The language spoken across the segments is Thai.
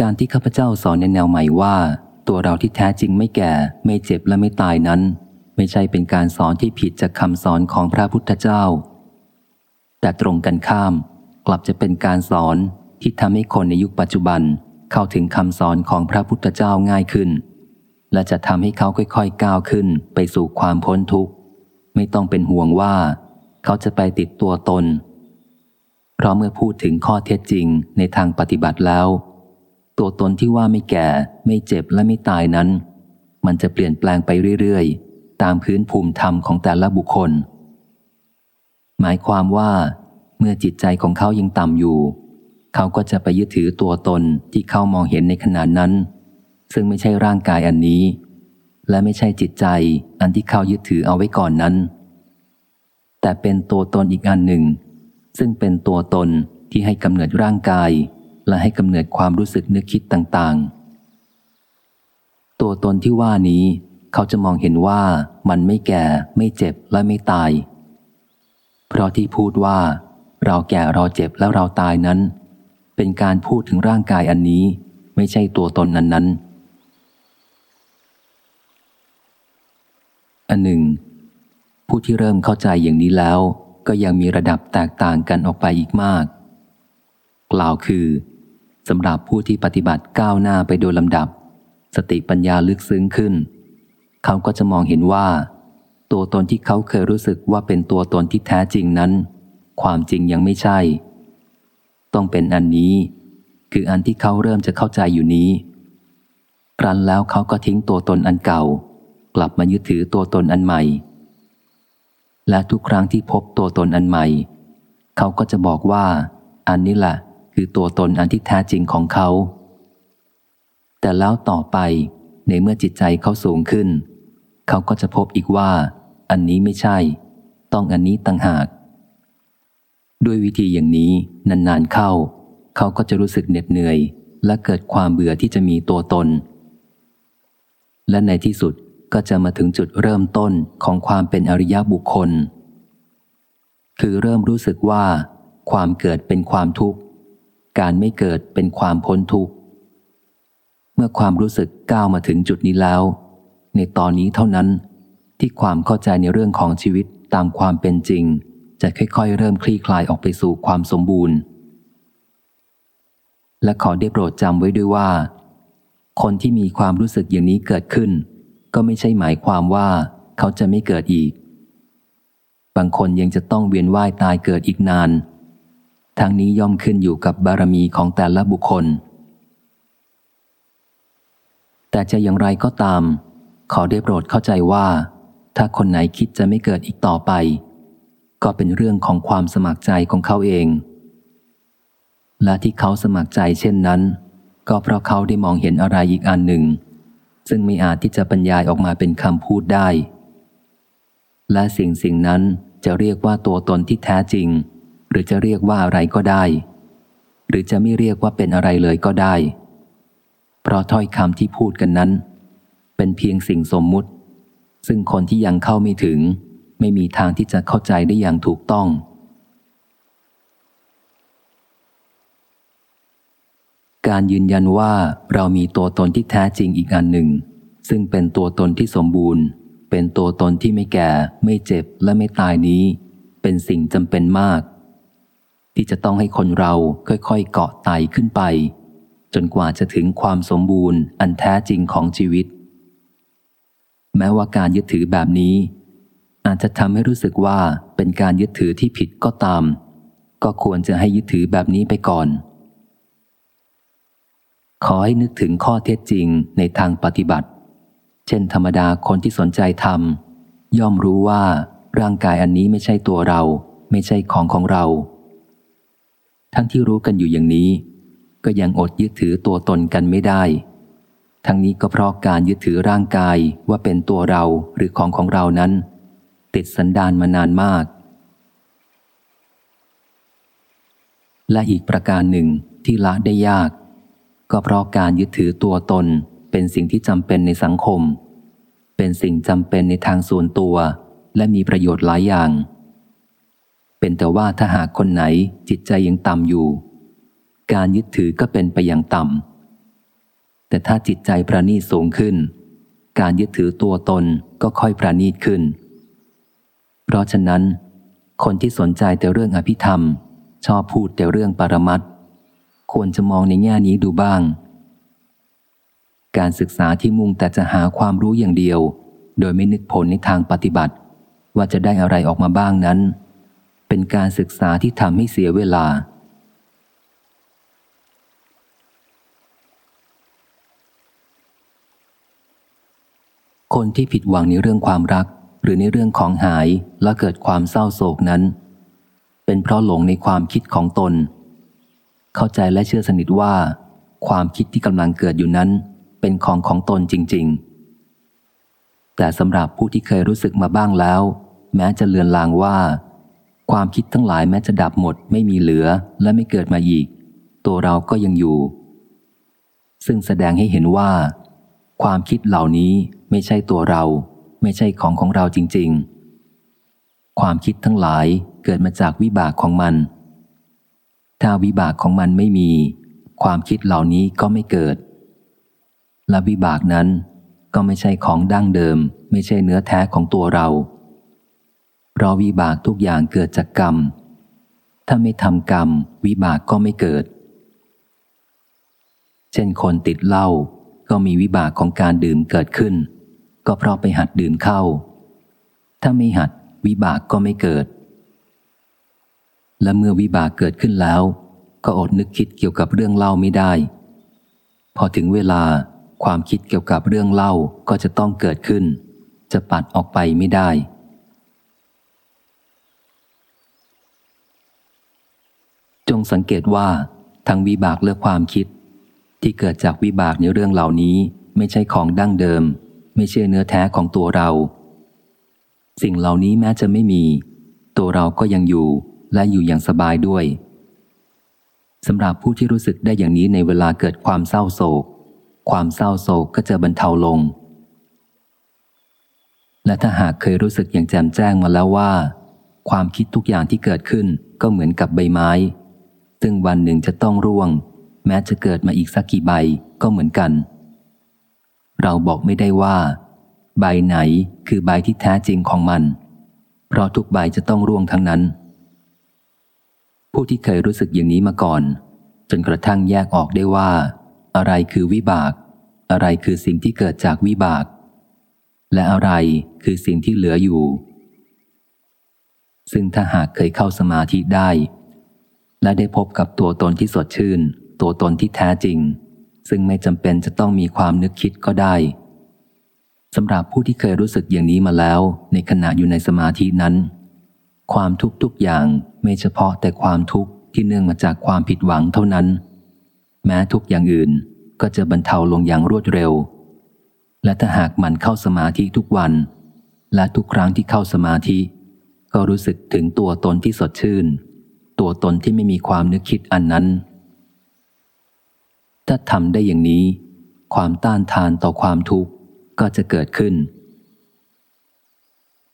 การที่ข้าพเจ้าสอนในแนวใหม่ว่า ตัวเราที่แท้จริงไม่แก่ ไม่เจ็บและไม่ตายนั้น ไม่ใช่เป็นการสอนที่ผิดจากคำสอนของพระพุทธเจ้า แต่ตรงกันข้าม กลับจะเป็นการสอนที่ทำให้คนในยุคปัจจุบันเข้าถึงคำสอนของพระพุทธเจ้าง่ายขึ้น และจะทำให้เขาค่อยๆก้าวขึ้นไปสู่ความพ้นทุกข์ ไม่ต้องเป็นห่วงว่า เขาจะไปติดตัวตน เพราะเมื่อพูดถึงข้อเท็จจริงในทางปฏิบัติแล้ว ตัวตนที่ว่าไม่แก่ ไม่เจ็บและไม่ตายนั้น มันจะเปลี่ยนแปลงไปเรื่อยๆ ตามพื้นภูมิธรรมของแต่ละบุคคล หมายความว่า เมื่อจิตใจของเขายังต่ำอยู่ เขาก็จะไปยึดถือตัวตนที่เขามองเห็นในขณะนั้น ซึ่งไม่ใช่ร่างกายอันนี้ และไม่ใช่จิตใจอันที่เขายึดถือเอาไว้ก่อนนั้น แต่เป็นตัวตนอีกอันหนึ่ง ซึ่งเป็นตัวตนที่ให้กำเนิดร่างกาย และให้กำเนิดความรู้สึกนึกคิดต่างๆ ตัวตนที่ว่านี้ เขาจะมองเห็นว่ามันไม่แก่ ไม่เจ็บและไม่ตาย เพราะที่พูดว่า เราแก่เราเจ็บแล้วเราตายนั้น เป็นการพูดถึงร่างกายอันนี้ ไม่ใช่ตัวตนนั้นนั้นอันหนึ่ง ผู้ที่เริ่มเข้าใจอย่างนี้แล้ว ก็ยังมีระดับแตกต่างกันออกไปอีกมาก กล่าวคือ สำหรับผู้ที่ปฏิบัติก้าวหน้าไปโดยลำดับ สติปัญญาลึกซึ้งขึ้น เขาก็จะมองเห็นว่า ตัวตนที่เขาเคยรู้สึกว่าเป็นตัวตนที่แท้จริงนั้น ความจริงยังไม่ใช่ ต้องเป็นอันนี้ คืออันที่เขาเริ่มจะเข้าใจอยู่นี้ ครั้นแล้วเขาก็ทิ้งตัวตนอันเก่า กลับมายึดถือตัวตนอันใหม่ และทุกครั้งที่พบตัวตนอันใหม่ เขาก็จะบอกว่า อันนี้แหละ คือตัวตนอันที่แท้จริงของเขา แต่แล้วต่อไปในเมื่อจิตใจเขาสูงขึ้น เขาก็จะพบอีกว่า อันนี้ไม่ใช่ ต้องอันนี้ต่างหาก ด้วยวิธีอย่างนี้นานๆเข้า เขาก็จะรู้สึกเหน็ดเหนื่อย และเกิดความเบื่อที่จะมีตัวตน และในที่สุดก็จะมาถึงจุดเริ่มต้นของความเป็นอริยบุคคล คือเริ่มรู้สึกว่า ความเกิดเป็นความทุกข์ การไม่เกิดเป็นความพ้นทุกข์ เมื่อความรู้สึกก้าวมาถึงจุดนี้แล้ว ในตอนนี้เท่านั้นที่ความเข้าใจในเรื่องของชีวิตตามความเป็นจริง จะค่อยๆ เริ่มคลี่คลายออกไปสู่ความสมบูรณ์ และขอได้โปรดจำไว้ด้วยว่า คนที่มีความรู้สึกอย่างนี้เกิดขึ้น ก็ไม่ใช่หมายความว่าเขาจะไม่เกิดอีก บางคนยังจะต้องเวียนว่ายตายเกิดอีกนาน ทั้งนี้ย่อมขึ้นอยู่กับบารมีของแต่ละบุคคล แต่จะอย่างไรก็ตาม ขอได้โปรดเข้าใจว่า ถ้าคนไหนคิดจะไม่เกิดอีกต่อไป ก็เป็นเรื่องของความสมัครใจของเขาเอง และที่เขาสมัครใจเช่นนั้น ก็เพราะเขาได้มองเห็นอะไรอีกอันหนึ่ง ซึ่งไม่อาจที่จะบรรยายออกมาเป็นคำพูดได้ และสิ่งสิ่งนั้นจะเรียกว่าตัวตนที่แท้จริง หรือจะเรียกว่าอะไรก็ได้ หรือจะไม่เรียกว่าเป็นอะไรเลยก็ได้ เพราะถ้อยคำที่พูดกันนั้น เป็นเพียงสิ่งสมมุติ ซึ่งคนที่ยังเข้าไม่ถึง ไม่มีทางที่จะเข้าใจได้อย่างถูกต้อง การยืนยันว่าเรามีตัวตนที่แท้จริงอีกอันหนึ่ง ซึ่งเป็นตัวตนที่สมบูรณ์ เป็นตัวตนที่ไม่แก่ ไม่เจ็บและไม่ตายนี้ เป็นสิ่งจำเป็นมาก ที่จะต้องให้คนเราค่อยๆเกาะไต่ขึ้นไป จนกว่าจะถึงความสมบูรณ์อันแท้จริงของชีวิต แม้ว่าการยึดถือแบบนี้ อาจจะทำให้รู้สึกว่าเป็นการยึดถือที่ผิดก็ตาม ก็ควรจะให้ยึดถือแบบนี้ไปก่อน ขอให้นึกถึงข้อเท็จจริงในทางปฏิบัติ เช่นธรรมดาคนที่สนใจทำย่อมรู้ว่าร่างกายอันนี้ไม่ใช่ตัวเรา ไม่ใช่ของของเรา ทั้งที่รู้กันอยู่อย่างนี้ ก็ยังอดยึดถือตัวตนกันไม่ได้ ทั้งนี้ก็เพราะการยึดถือร่างกายว่าเป็นตัวเราหรือของของเรานั้น ติดสันดานมานานมาก และอีกประการหนึ่งที่ละได้ยาก ก็เพราะการยึดถือตัวตนเป็นสิ่งที่จำเป็นในสังคม เป็นสิ่งจำเป็นในทางส่วนตัว และมีประโยชน์หลายอย่าง เป็นแต่ว่าถ้าหากคนไหนจิตใจยังต่ำอยู่ การยึดถือก็เป็นไปอย่างต่ำ แต่ถ้าจิตใจประณีตสูงขึ้น การยึดถือตัวตนก็ค่อยประณีตขึ้น เพราะฉะนั้น คนที่สนใจแต่เรื่องอภิธรรม ชอบพูดแต่เรื่องปรมัตควรจะมองในแง่นี้ดูบ้าง การศึกษาที่มุ่งแต่จะหาความรู้อย่างเดียว โดยไม่นึกผลในทางปฏิบัติ ว่าจะได้อะไรออกมาบ้างนั้น เป็นการศึกษาที่ทำให้เสียเวลา คนที่ผิดหวังในเรื่องความรัก หรือในเรื่องของหายและเกิดความเศร้าโศกนั้น เป็นเพราะหลงในความคิดของตน เข้าใจและเชื่อสนิทว่า ความคิดที่กำลังเกิดอยู่นั้น เป็นของของตนจริง ๆ แต่สำหรับผู้ที่เคยรู้สึกมาบ้างแล้ว แม้จะเลือนลางว่า ความคิดทั้งหลายแม้จะดับหมดไม่มีเหลือและไม่เกิดมาอีก ตัวเราก็ยังอยู่ ซึ่งแสดงให้เห็นว่า ความคิดเหล่านี้ไม่ใช่ตัวเรา ไม่ใช่ของของเราจริง ๆ ความคิดทั้งหลายเกิดมาจากวิบากของมัน ถ้าวิบากของมันไม่มี ความคิดเหล่านี้ก็ไม่เกิด และวิบากนั้นก็ไม่ใช่ของดั้งเดิม ไม่ใช่เนื้อแท้ของตัวเรา เพราะวิบากทุกอย่างเกิดจากกรรม ถ้าไม่ทำกรรม วิบากก็ไม่เกิด เช่นคนติดเหล้าก็มีวิบากของการดื่มเกิดขึ้น ก็เพราะไปหัดดื่มเข้า ถ้าไม่หัดวิบากก็ไม่เกิด และเมื่อวิบากเกิดขึ้นแล้ว ก็อดนึกคิดเกี่ยวกับเรื่องเล่าไม่ได้ พอถึงเวลาความคิดเกี่ยวกับเรื่องเล่าก็จะต้องเกิดขึ้น จะปัดออกไปไม่ได้ จงสังเกตว่าทั้งวิบากและความคิด ที่เกิดจากวิบากในเรื่องเหล่านี้ไม่ใช่ของดั้งเดิม ไม่ใช่เนื้อแท้ของตัวเรา สิ่งเหล่านี้แม้จะไม่มี ตัวเราก็ยังอยู่และอยู่อย่างสบายด้วยสำหรับผู้ที่รู้สึกได้อย่างนี้ในเวลาเกิดความเศร้าโศก ความเศร้าโศกก็จะบรรเทาลง และถ้าหากเคยรู้สึกอย่างแจ่มแจ้งมาแล้วว่า ความคิดทุกอย่างที่เกิดขึ้นก็เหมือนกับใบไม้ ซึ่งวันหนึ่งจะต้องร่วง แม้จะเกิดมาอีกสักกี่ใบก็เหมือนกัน เราบอกไม่ได้ว่า ใบไหนคือใบที่แท้จริงของมัน เพราะทุกใบจะต้องร่วงทั้งนั้น ผู้ที่เคยรู้สึกอย่างนี้มาก่อน จนกระทั่งแยกออกได้ว่า อะไรคือวิบาก อะไรคือสิ่งที่เกิดจากวิบาก และอะไรคือสิ่งที่เหลืออยู่ซึ่งถ้าหากเคยเข้าสมาธิได้ และได้พบกับตัวตนที่สดชื่น ตัวตนที่แท้จริง ซึ่งไม่จำเป็นจะต้องมีความนึกคิดก็ได้สำหรับผู้ที่เคยรู้สึกอย่างนี้มาแล้วในขณะอยู่ในสมาธินั้น ความทุกทุกอย่างไม่เฉพาะแต่ความทุกข์ที่เนื่องมาจากความผิดหวังเท่านั้น แม้ทุกอย่างอื่นก็จะบรรเทาลงอย่างรวดเร็ว และถ้าหากมันเข้าสมาธิทุกวัน และทุกครั้งที่เข้าสมาธิ ก็รู้สึกถึงตัวตนที่สดชื่น ตัวตนที่ไม่มีความนึกคิดอันนั้น ถ้าทำได้อย่างนี้ ความต้านทานต่อความทุกข์ก็จะเกิดขึ้น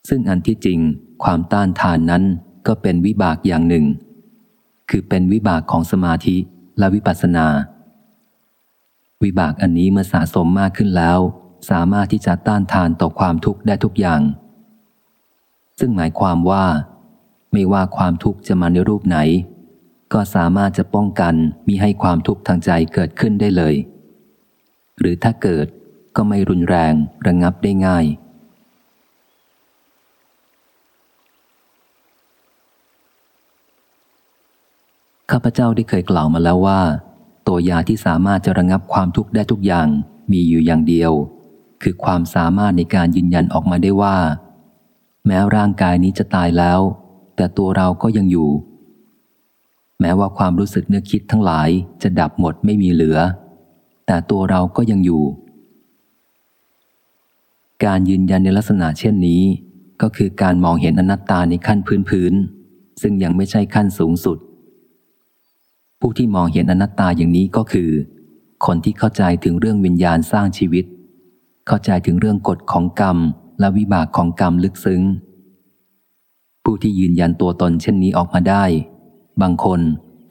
ซึ่งอันที่จริงความต้านทานนั้นก็เป็นวิบากอย่างหนึ่ง คือเป็นวิบากของสมาธิและวิปัสสนา วิบากอันนี้เมื่อสะสมมากขึ้นแล้ว สามารถที่จะต้านทานต่อความทุกข์ได้ทุกอย่าง ซึ่งหมายความว่า ไม่ว่าความทุกข์จะมาในรูปไหน ก็สามารถจะป้องกันมิให้ความทุกข์ทางใจเกิดขึ้นได้เลย หรือถ้าเกิดก็ไม่รุนแรงระงงับได้ง่าย ข้าพเจ้าได้เคยกล่าวมาแล้วว่า ตัวยาที่สามารถจะระงงับความทุกข์ได้ทุกอย่างมีอยู่อย่างเดียว คือความสามารถในการยืนยันออกมาได้ว่า แม้ร่างกายนี้จะตายแล้ว แต่ตัวเราก็ยังอยู่ แม้ว่าความรู้สึกนึกคิดทั้งหลายจะดับหมดไม่มีเหลือ แต่ตัวเราก็ยังอยู่ การยืนยันในลักษณะเช่นนี้ ก็คือการมองเห็นอนัตตาในขั้นพื้นพื้น ซึ่งยังไม่ใช่ขั้นสูงสุด ผู้ที่มองเห็นอนัตตาอย่างนี้ก็คือ คนที่เข้าใจถึงเรื่องวิญญาณสร้างชีวิต เข้าใจถึงเรื่องกฎของกรรมและวิบากของกรรมลึกซึ้ง ผู้ที่ยืนยันตัวตนเช่นนี้ออกมาได้ บางคน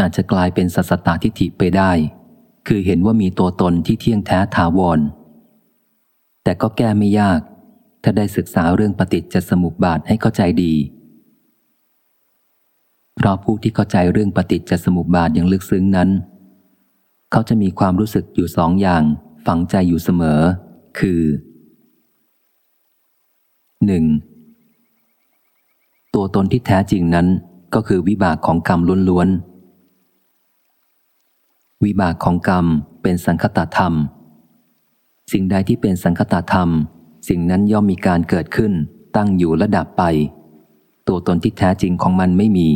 อาจจะกลายเป็นสัสตตทิฏฐิไปได้ คือเห็นว่ามีตัวตนที่เที่ยงแท้ถาวร แต่ก็แก้ไม่ยาก ถ้าได้ศึกษาเรื่องปฏิจจสมุปบาทให้เข้าใจดี เพราะผู้ที่เข้าใจเรื่องปฏิจจสมุปบาทอย่างลึกซึ้งนั้น เขาจะมีความรู้สึกอยู่สองอย่าง ฝังใจอยู่เสมอ คือ 1. ตัวตนที่แท้จริงนั้นก็คือวิบากของกรรมล้วนๆ วิบากของกรรมเป็นสังคตธรรม สิ่งใดที่เป็นสังคตธรรม สิ่งนั้นย่อมมีการเกิดขึ้น ตั้งอยู่และดับไป ตัวตนที่แท้จริงของมันไม่มี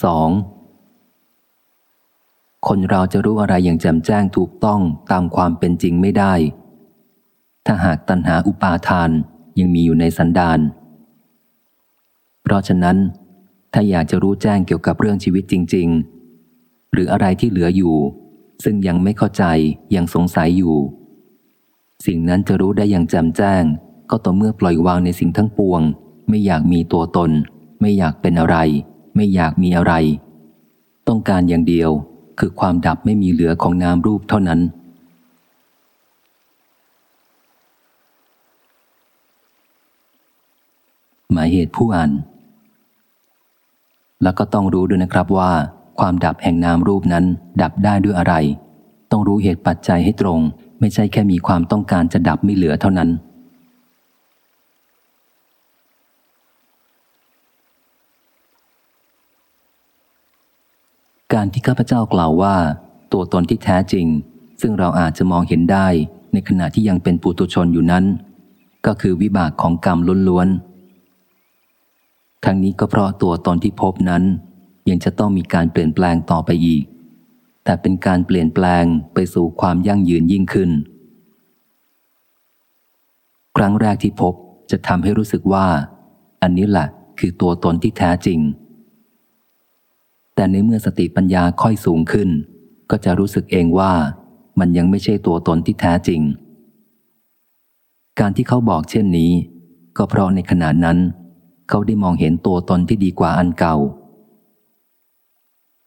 2. คนเราจะรู้อะไรอย่างแจ่มแจ้งถูกต้องตามความเป็นจริงไม่ได้ ถ้าหากตัณหาอุปาทานยังมีอยู่ในสันดานเพราะฉะนั้น ถ้าอยากจะรู้แจ้งเกี่ยวกับเรื่องชีวิตจริง ๆ หรืออะไรที่เหลืออยู่ ซึ่งยังไม่เข้าใจยังสงสัยอยู่ สิ่งนั้นจะรู้ได้อย่างแจ่มแจ้ง ก็ต่อเมื่อปล่อยวางในสิ่งทั้งปวง ไม่อยากมีตัวตน ไม่อยากเป็นอะไร ไม่อยากมีอะไร ต้องการอย่างเดียวคือความดับไม่มีเหลือของนามรูปเท่านั้น หมายเหตุผู้อ่าน แล้วก็ต้องรู้ด้วยนะครับว่า ความดับแห่งนามรูปนั้น ดับได้ด้วยอะไร ต้องรู้เหตุปัจจัยให้ตรง ไม่ใช่แค่มีความต้องการจะดับไม่เหลือเท่านั้น การที่ข้าพเจ้ากล่าวว่า ตัวตนที่แท้จริง ซึ่งเราอาจจะมองเห็นได้ในขณะที่ยังเป็นปุตุชนอยู่นั้น ก็คือวิบากของกรรมล้วนๆ ทั้งนี้ก็เพราะตัวตนที่พบนั้น ยังจะต้องมีการเปลี่ยนแปลงต่อไปอีก แต่เป็นการเปลี่ยนแปลงไปสู่ความยั่งยืนยิ่งขึ้น ครั้งแรกที่พบจะทำให้รู้สึกว่า อันนี้แหละคือตัวตนที่แท้จริง แต่ในเมื่อสติปัญญาค่อยสูงขึ้น ก็จะรู้สึกเองว่ามันยังไม่ใช่ตัวตนที่แท้จริง การที่เขาบอกเช่นนี้ ก็เพราะในขณะนั้น เขาได้มองเห็นตัวตนที่ดีกว่าอันเก่า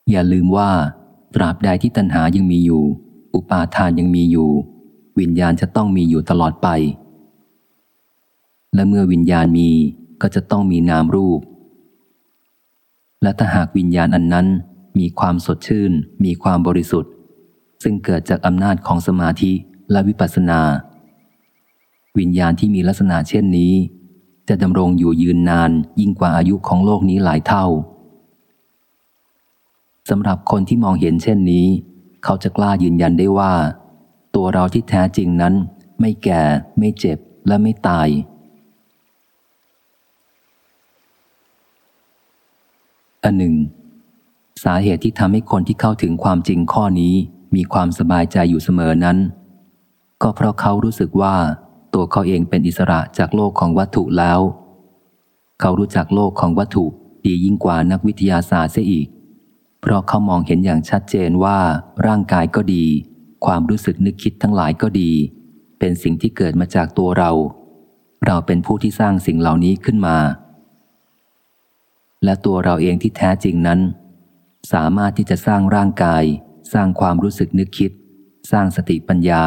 อย่าลืมว่า ตราบใดที่ตัณหายังมีอยู่ อุปาทานยังมีอยู่ วิญญาณจะต้องมีอยู่ตลอดไป และเมื่อวิญญาณมีก็จะต้องมีนามรูป และถ้าหากวิญญาณอันนั้นมีความสดชื่น มีความบริสุทธิ์ ซึ่งเกิดจากอำนาจของสมาธิและวิปัสสนา วิญญาณที่มีลักษณะเช่นนี้ จะดำรงอยู่ยืนนานยิ่งกว่าอายุของโลกนี้หลายเท่าสำหรับคนที่มองเห็นเช่นนี้ เขาจะกล้ายืนยันได้ว่า ตัวเราที่แท้จริงนั้น ไม่แก่ไม่เจ็บและไม่ตาย อันหนึ่ง สาเหตุที่ทำให้คนที่เข้าถึงความจริงข้อนี้มีความสบายใจอยู่เสมอนั้น ก็เพราะเขารู้สึกว่า ตัวเขาเองเป็นอิสระจากโลกของวัตถุแล้ว เขารู้จักโลกของวัตถุดียิ่งกว่านักวิทยาศาสตร์เสียอีก เพราะเขามองเห็นอย่างชัดเจนว่าร่างกายก็ดี ความรู้สึกนึกคิดทั้งหลายก็ดี เป็นสิ่งที่เกิดมาจากตัวเรา เราเป็นผู้ที่สร้างสิ่งเหล่านี้ขึ้นมา และตัวเราเองที่แท้จริงนั้น สามารถที่จะสร้างร่างกาย สร้างความรู้สึกนึกคิด สร้างสติปัญญา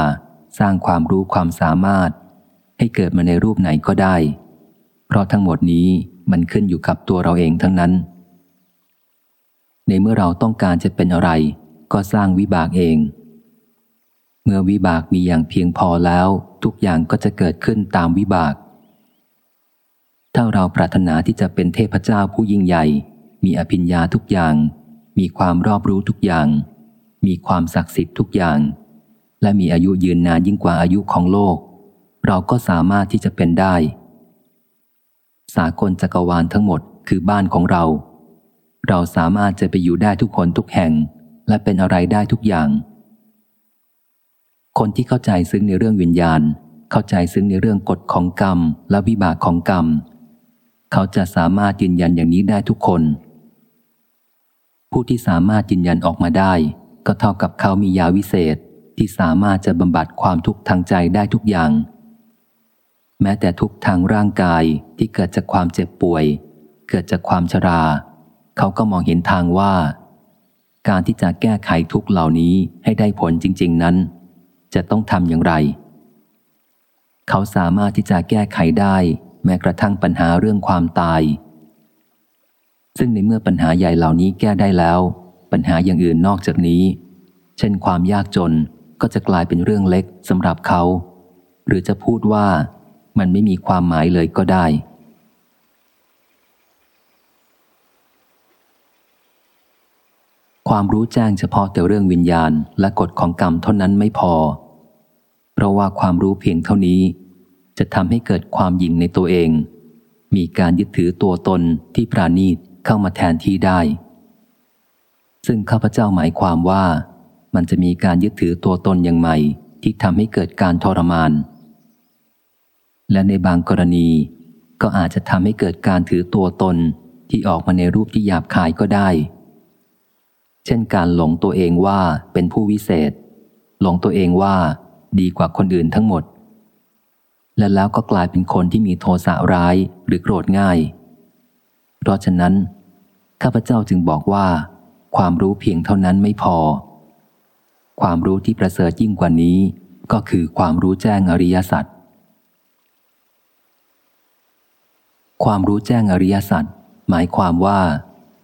สร้างความรู้ความสามารถ ให้เกิดมาในรูปไหนก็ได้ เพราะทั้งหมดนี้มันขึ้นอยู่กับตัวเราเองทั้งนั้น ในเมื่อเราต้องการจะเป็นอะไร ก็สร้างวิบากเอง เมื่อวิบากมีอย่างเพียงพอแล้ว ทุกอย่างก็จะเกิดขึ้นตามวิบาก ถ้าเราปรารถนาที่จะเป็นเทพเจ้าผู้ยิ่งใหญ่ มีอภิญญาทุกอย่าง มีความรอบรู้ทุกอย่าง มีความศักดิ์สิทธิ์ทุกอย่าง และมีอายุยืนนานยิ่งกว่าอายุของโลก เราก็สามารถที่จะเป็นได้ สากลจักรวาลทั้งหมดคือบ้านของเรา เราสามารถจะไปอยู่ได้ทุกคนทุกแห่ง และเป็นอะไรได้ทุกอย่าง คนที่เข้าใจซึ้งในเรื่องวิญญาณ เข้าใจซึ้งในเรื่องกฎของกรรม และวิบากของกรรม เขาจะสามารถยืนยันอย่างนี้ได้ทุกคน ผู้ที่สามารถยืนยันออกมาได้ ก็เท่ากับเขามียาวิเศษที่สามารถจะบำบัดความทุกข์ทางใจได้ทุกอย่าง แม้แต่ทุกทางร่างกายที่เกิดจากความเจ็บป่วย เกิดจากความชรา เขาก็มองเห็นทางว่า การที่จะแก้ไขทุกเหล่านี้ให้ได้ผลจริง ๆนั้น จะต้องทำอย่างไร เขาสามารถที่จะแก้ไขได้ แม้กระทั่งปัญหาเรื่องความตาย ซึ่งในเมื่อปัญหาใหญ่เหล่านี้แก้ได้แล้ว ปัญหาอย่างอื่นนอกจากนี้ เช่นความยากจนก็จะกลายเป็นเรื่องเล็กสำหรับเขา หรือจะพูดว่า มันไม่มีความหมายเลยก็ได้ ความรู้แจ้งเฉพาะแต่เรื่องวิญญาณและกฎของกรรมเท่านั้นไม่พอ เพราะว่าความรู้เพียงเท่านี้ จะทำให้เกิดความหยิ่งในตัวเอง มีการยึดถือตัวตนที่ปราณีตเข้ามาแทนที่ได้ ซึ่งข้าพเจ้าหมายความว่า มันจะมีการยึดถือตัวตนอย่างใหม่ที่ทำให้เกิดการทรมาน และในบางกรณี ก็อาจจะทำให้เกิดการถือตัวตนที่ออกมาในรูปที่หยาบคายก็ได้ เช่นการหลงตัวเองว่าเป็นผู้วิเศษ หลงตัวเองว่าดีกว่าคนอื่นทั้งหมด และแล้วก็กลายเป็นคนที่มีโทสะร้ายหรือโกรธง่าย เพราะฉะนั้น ข้าพเจ้าจึงบอกว่า ความรู้เพียงเท่านั้นไม่พอ ความรู้ที่ประเสริฐยิ่งกว่านี้ ก็คือความรู้แจ้งอริยสัจ ความรู้แจ้งอริยสัจหมายความว่า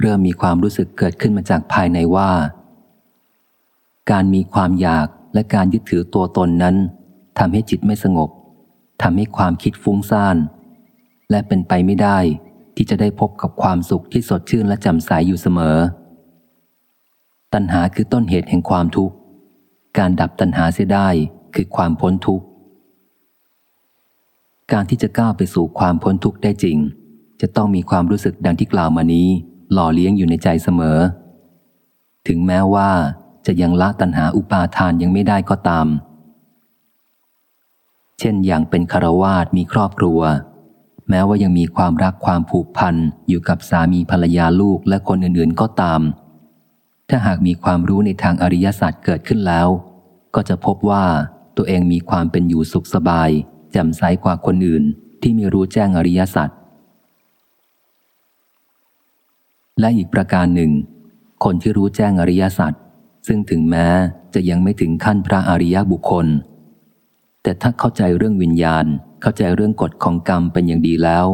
เริ่มมีความรู้สึกเกิดขึ้นมาจากภายในว่า การมีความอยากและการยึดถือตัวตนนั้นทำให้จิตไม่สงบทำให้ความคิดฟุ้งซ่าน และเป็นไปไม่ได้ที่จะได้พบกับความสุขที่สดชื่นและจำใสยอยู่เสมอ ตัณหาคือต้นเหตุแห่งความทุกข์ การดับตัณหาเสียได้คือความพ้นทุกข์ การที่จะก้าวไปสู่ความพ้นทุกข์ได้จริง จะต้องมีความรู้สึกดังที่กล่าวมานี้ หล่อเลี้ยงอยู่ในใจเสมอ ถึงแม้ว่าจะยังละตัณหาอุปาทานยังไม่ได้ก็ตาม เช่นอย่างเป็นคารวาสมีครอบครัว แม้ว่ายังมีความรักความผูกพันอยู่กับสามีภรรยาลูกและคนอื่นๆก็ตาม ถ้าหากมีความรู้ในทางอริยศาสตร์เกิดขึ้นแล้ว ก็จะพบว่าตัวเองมีความเป็นอยู่สุขสบาย แจ่มใสกว่าคนอื่นที่มีรู้แจ้งอริยสัจและอีกประการหนึ่ง คนที่รู้แจ้งอริยสัจซึ่งถึงแม้จะยังไม่ถึงขั้นพระอริยบุคคล แต่ถ้าเข้าใจเรื่องวิญญาณเข้าใจเรื่องกฎของกรรมเป็นอย่างดีแล้ว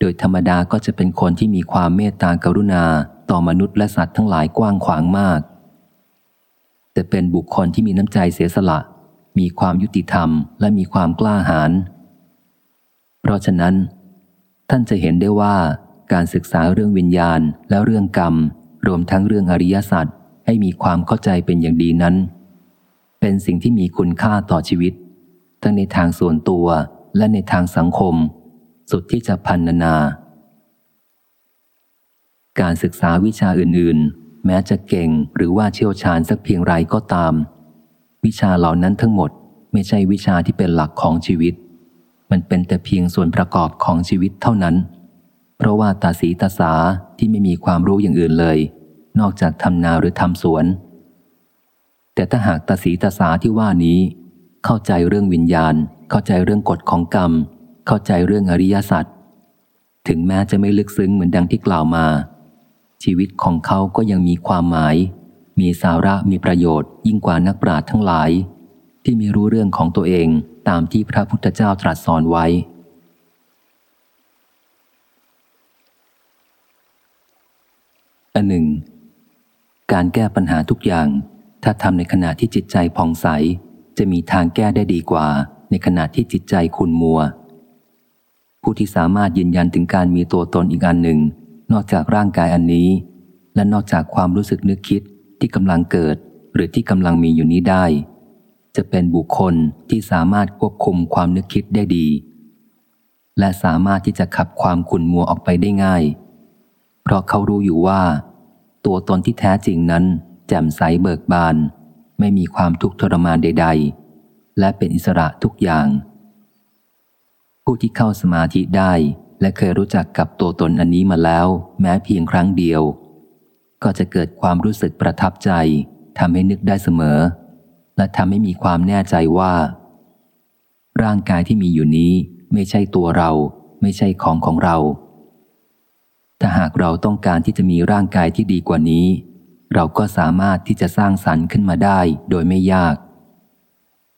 โดยธรรมดาก็จะเป็นคนที่มีความเมตตากรุณาต่อมนุษย์และสัตว์ทั้งหลายกว้างขวางมาก แต่เป็นบุคคลที่มีน้ำใจเสียสละ มีความยุติธรรมและมีความกล้าหาญ เพราะฉะนั้น ท่านจะเห็นได้ว่าการศึกษาเรื่องวิญญาณและเรื่องกรรม รวมทั้งเรื่องอริยสัจให้มีความเข้าใจเป็นอย่างดีนั้น เป็นสิ่งที่มีคุณค่าต่อชีวิต ทั้งในทางส่วนตัวและในทางสังคม สุดที่จะพันนานาการศึกษาวิชาอื่น ๆ แม้จะเก่งหรือว่าเชี่ยวชาญสักเพียงไรก็ตาม วิชาเหล่านั้นทั้งหมดไม่ใช่วิชาที่เป็นหลักของชีวิต มันเป็นแต่เพียงส่วนประกอบของชีวิตเท่านั้น เพราะว่าตาสีตาสาที่ไม่มีความรู้อย่างอื่นเลย นอกจากทำนาหรือทำสวน แต่ถ้าหากตาสีตาสาที่ว่านี้ เข้าใจเรื่องวิญญาณ เข้าใจเรื่องกฎของกรรม เข้าใจเรื่องอริยสัจถึงแม้จะไม่ลึกซึ้งเหมือนดังที่กล่าวมา ชีวิตของเขาก็ยังมีความหมาย มีสาระมีประโยชน์ยิ่งกว่านักปราชญ์ทั้งหลาย ที่มีรู้เรื่องของตัวเองตามที่พระพุทธเจ้าตรัสสอนไว้ อันหนึ่ง การแก้ปัญหาทุกอย่าง ถ้าทำในขณะที่จิตใจผ่องใส จะมีทางแก้ได้ดีกว่า ในขณะที่จิตใจขุนมัว ผู้ที่สามารถยืนยันถึงการมีตัวตนอีกอันหนึ่ง นอกจากร่างกายอันนี้ และนอกจากความรู้สึกนึกคิด ที่กำลังเกิดหรือที่กำลังมีอยู่นี้ได้ จะเป็นบุคคลที่สามารถควบคุมความนึกคิดได้ดี และสามารถที่จะขับความขุ่นมัวออกไปได้ง่าย เพราะเขารู้อยู่ว่า ตัวตนที่แท้จริงนั้น แจ่มใสเบิกบาน ไม่มีความทุกข์ทรมานใด ๆ และเป็นอิสระทุกอย่าง ผู้ที่เข้าสมาธิได้และเคยรู้จักกับตัวตนอันนี้มาแล้ว แม้เพียงครั้งเดียว ก็จะเกิดความรู้สึกประทับใจทำให้นึกได้เสมอ และทำให้มีความแน่ใจว่า ร่างกายที่มีอยู่นี้ไม่ใช่ตัวเรา ไม่ใช่ของของเรา ถ้าหากเราต้องการที่จะมีร่างกายที่ดีกว่านี้ เราก็สามารถที่จะสร้างสรรค์ขึ้นมาได้โดยไม่ยาก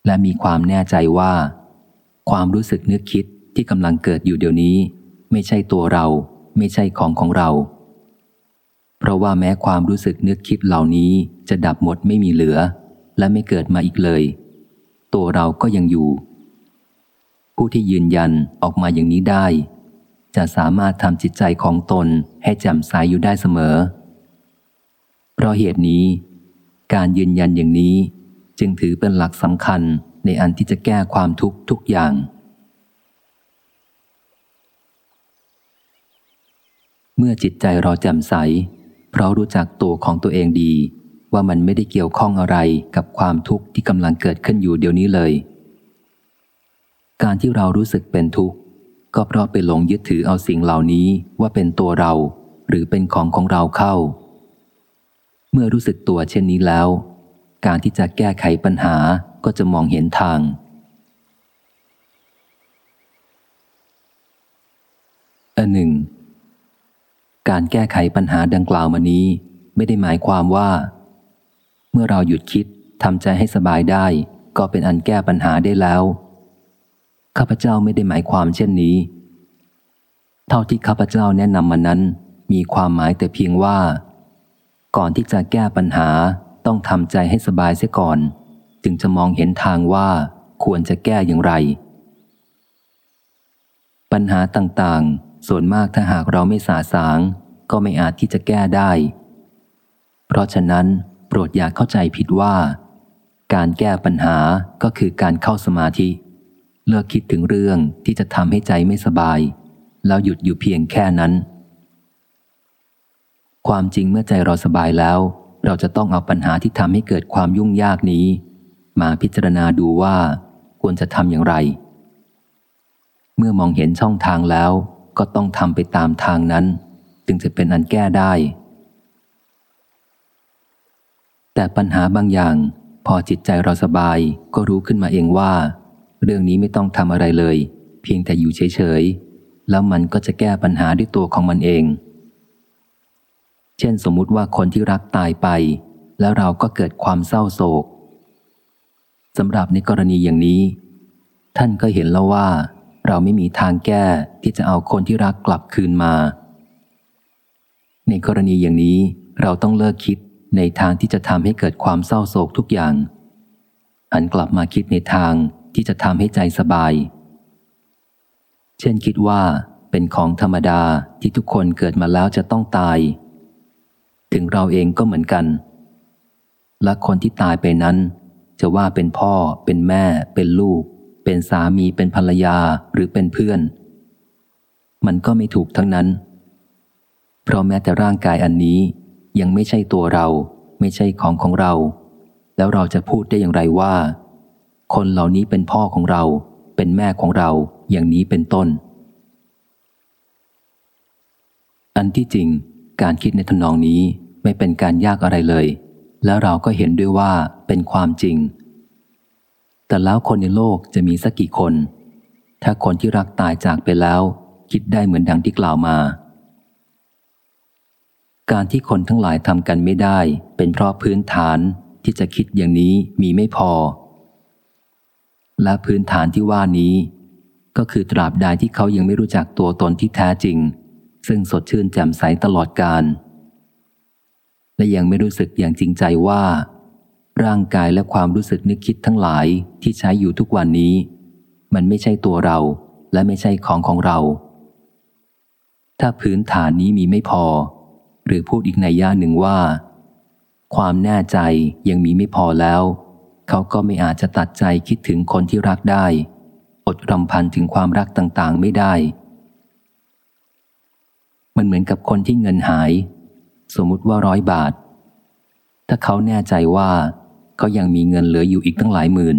และมีความแน่ใจว่า ความรู้สึกนึกคิดที่กำลังเกิดอยู่เดี๋ยวนี้ ไม่ใช่ตัวเรา ไม่ใช่ของของเรา เพราะว่าแม้ความรู้สึกนึกคิดเหล่านี้จะดับหมดไม่มีเหลือ และไม่เกิดมาอีกเลย ตัวเราก็ยังอยู่ ผู้ที่ยืนยันออกมาอย่างนี้ได้ จะสามารถทำจิตใจของตนให้แจ่มใสยอยู่ได้เสมอ เพราะเหตุนี้ การยืนยันอย่างนี้จึงถือเป็นหลักสำคัญในอันที่จะแก้ความทุกข์ทุกอย่างเมื่อจิตใจเราแจ่มใส เพราะรู้จักตัวของตัวเองดี ว่ามันไม่ได้เกี่ยวข้องอะไรกับความทุกข์ที่กำลังเกิดขึ้นอยู่เดี๋ยวนี้เลย การที่เรารู้สึกเป็นทุกข์ ก็เพราะไปหลงยึดถือเอาสิ่งเหล่านี้ว่าเป็นตัวเรา หรือเป็นของของเราเข้า เมื่อรู้สึกตัวเช่นนี้แล้ว การที่จะแก้ไขปัญหาก็จะมองเห็นทางอันหนึ่ง การแก้ไขปัญหาดังกล่าวมานี้ ไม่ได้หมายความว่า เมื่อเราหยุดคิดทำใจให้สบายได้ ก็เป็นอันแก้ปัญหาได้แล้ว ข้าพเจ้าไม่ได้หมายความเช่นนี้ เท่าที่ข้าพเจ้าแนะนำมานั้น มีความหมายแต่เพียงว่า ก่อนที่จะแก้ปัญหาต้องทำใจให้สบายเสียก่อน จึงจะมองเห็นทางว่าควรจะแก้อย่างไร ปัญหาต่างๆ ส่วนมากถ้าหากเราไม่สาสาง ก็ไม่อาจที่จะแก้ได้ เพราะฉะนั้น โปรดอย่าเข้าใจผิดว่า การแก้ปัญหาก็คือการเข้าสมาธิ เลิกคิดถึงเรื่องที่จะทำให้ใจไม่สบาย แล้วหยุดอยู่เพียงแค่นั้น ความจริงเมื่อใจเราสบายแล้ว เราจะต้องเอาปัญหาที่ทำให้เกิดความยุ่งยากนี้ มาพิจารณาดูว่า ควรจะทำอย่างไร เมื่อมองเห็นช่องทางแล้ว ก็ต้องทำไปตามทางนั้น จึงจะเป็นอันแก้ได้ แต่ปัญหาบางอย่าง พอจิตใจเราสบายก็รู้ขึ้นมาเองว่า เรื่องนี้ไม่ต้องทำอะไรเลย เพียงแต่อยู่เฉยๆ แล้วมันก็จะแก้ปัญหาด้วยตัวของมันเอง เช่นสมมุติว่าคนที่รักตายไป แล้วเราก็เกิดความเศร้าโศกสำหรับในกรณีอย่างนี้ ท่านก็เห็นแล้วว่า เราไม่มีทางแก้ที่จะเอาคนที่รักกลับคืนมา ในกรณีอย่างนี้เราต้องเลิกคิดในทางที่จะทำให้เกิดความเศร้าโศกทุกอย่างหันกลับมาคิดในทางที่จะทำให้ใจสบาย เช่นคิดว่าเป็นของธรรมดาที่ทุกคนเกิดมาแล้วจะต้องตาย ถึงเราเองก็เหมือนกัน และคนที่ตายไปนั้น จะว่าเป็นพ่อเป็นแม่เป็นลูก เป็นสามีเป็นภรรยาหรือเป็นเพื่อน มันก็ไม่ถูกทั้งนั้น เพราะแม้แต่ร่างกายอันนี้ยังไม่ใช่ตัวเรา ไม่ใช่ของของเรา แล้วเราจะพูดได้อย่างไรว่า คนเหล่านี้เป็นพ่อของเรา เป็นแม่ของเราอย่างนี้เป็นต้น อันที่จริง การคิดในทนองนี้ไม่เป็นการยากอะไรเลย แล้วเราก็เห็นด้วยว่าเป็นความจริง แต่แล้วคนในโลกจะมีสักกี่คน ถ้าคนที่รักตายจากไปแล้ว คิดได้เหมือนดังที่กล่าวมา การที่คนทั้งหลายทำกันไม่ได้ เป็นเพราะพื้นฐานที่จะคิดอย่างนี้มีไม่พอ และพื้นฐานที่ว่านี้ ก็คือตราบใดที่เขายังไม่รู้จักตัวตนที่แท้จริง ซึ่งสดชื่นแจ่มใสตลอดการและยังไม่รู้สึกอย่างจริงใจว่า ร่างกายและความรู้สึกนึกคิดทั้งหลายที่ใช้อยู่ทุกวันนี้ มันไม่ใช่ตัวเราและไม่ใช่ของของเรา ถ้าพื้นฐานนี้มีไม่พอ หรือพูดอีกในย่าหนึ่งว่า ความแน่ใจยังมีไม่พอแล้ว เขาก็ไม่อาจจะตัดใจคิดถึงคนที่รักได้ อดรำพันถึงความรักต่างๆ ไม่ได้ มันเหมือนกับคนที่เงินหาย สมมติว่าร้อยบาทถ้าเขาแน่ใจว่า เขายังมีเงินเหลืออยู่อีกตั้งหลายหมื่น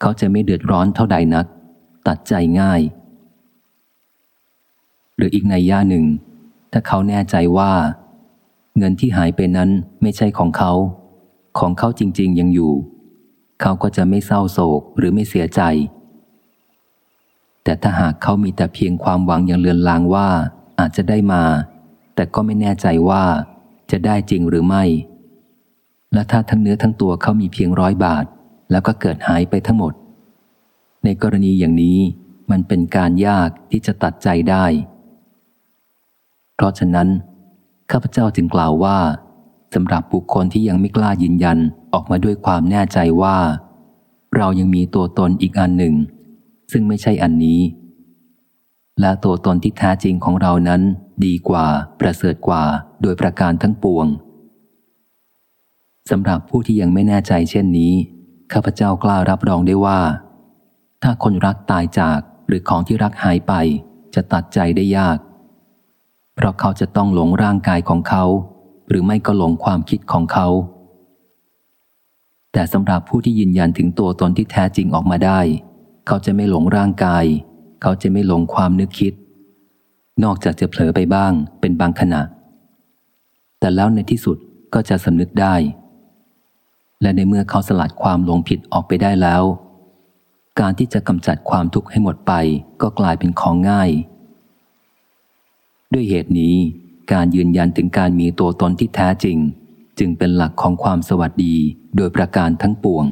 เขาจะไม่เดือดร้อนเท่าใดนัก ตัดใจง่าย หรืออีกในย่าหนึ่ง ถ้าเขาแน่ใจว่า เงินที่หายไปนั้นไม่ใช่ของเขา ของเขาจริง ๆ ยังอยู่ เขาก็จะไม่เศร้าโศกหรือไม่เสียใจ แต่ถ้าหากเขามีแต่เพียงความหวังอย่างเลือนลางว่าอาจจะได้มา แต่ก็ไม่แน่ใจว่าจะได้จริงหรือไม่ และถ้าทั้งเนื้อทั้งตัวเขามีเพียงร้อยบาท แล้วก็เกิดหายไปทั้งหมด ในกรณีอย่างนี้มันเป็นการยากที่จะตัดใจได้ เพราะฉะนั้น ข้าพเจ้าจึงกล่าวว่าสำหรับบุคคลที่ยังไม่กล้ายืนยันออกมาด้วยความแน่ใจว่า เรายังมีตัวตนอีกอันหนึ่ง ซึ่งไม่ใช่อันนี้ และตัวตนที่แท้จริงของเรานั้นดีกว่าประเสริฐกว่าโดยประการทั้งปวง สำหรับผู้ที่ยังไม่แน่ใจเช่นนี้ ข้าพเจ้ากล้ารับรองได้ว่า ถ้าคนรักตายจากหรือของที่รักหายไปจะตัดใจได้ยาก เพราะเขาจะต้องหลงร่างกายของเขา หรือไม่ก็หลงความคิดของเขา แต่สำหรับผู้ที่ยืนยันถึงตัวตนที่แท้จริงออกมาได้ เขาจะไม่หลงร่างกาย เขาจะไม่หลงความนึกคิด นอกจากจะเผลอไปบ้างเป็นบางขณะ แต่แล้วในที่สุดก็จะสำนึกได้ และในเมื่อเขาสลัดความหลงผิดออกไปได้แล้ว การที่จะกำจัดความทุกข์ให้หมดไปก็กลายเป็นของง่าย ด้วยเหตุนี้ การยืนยันถึงการมีตัวตนที่แท้จริง จึงเป็นหลักของความสวัสดีโดยประการทั้งปวง